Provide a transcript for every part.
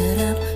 it up.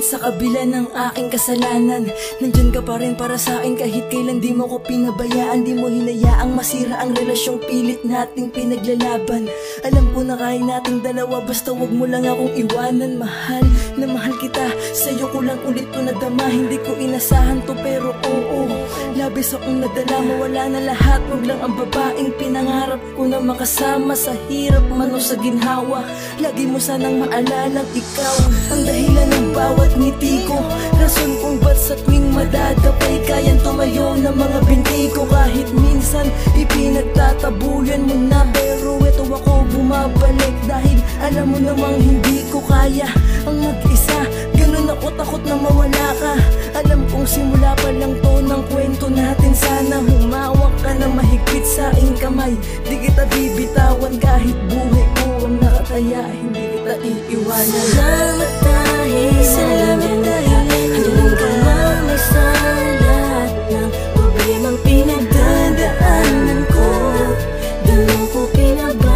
Kahit sa kabila ng aking kasalanan. Nandyan ka pa rin para sa akin kahit kailan di mo ko pinabayaan. Di mo hinayaang masira ang relasyong pilit nating pinaglalaban. Alam ko na kaya nating dalawa basta wag mo lang akong iwanan Mahal na mahal kita, sa'yo ko lang ulit to nadama Hindi ko inasahan to pero oo. Labis akong nadala, mawala na lahat. Wag lang ang babaeng pinangarap ko na makasama Sa hirap man o sa ginhawa. Lagi mo sanang maalalang ikaw Ang dahilan ng bawat ngiti ko? Rason kung ba't sa tuwing madadapay Kayang tumayo ng mga binti ko. Kahit minsan ipinagtatabuyan mo na. Pero eto ako bumabalik Dahil alam mo namang hindi ko kaya Ang mag-isa. Ganun ako takot na mawala ka. Alam kong simula po pinaba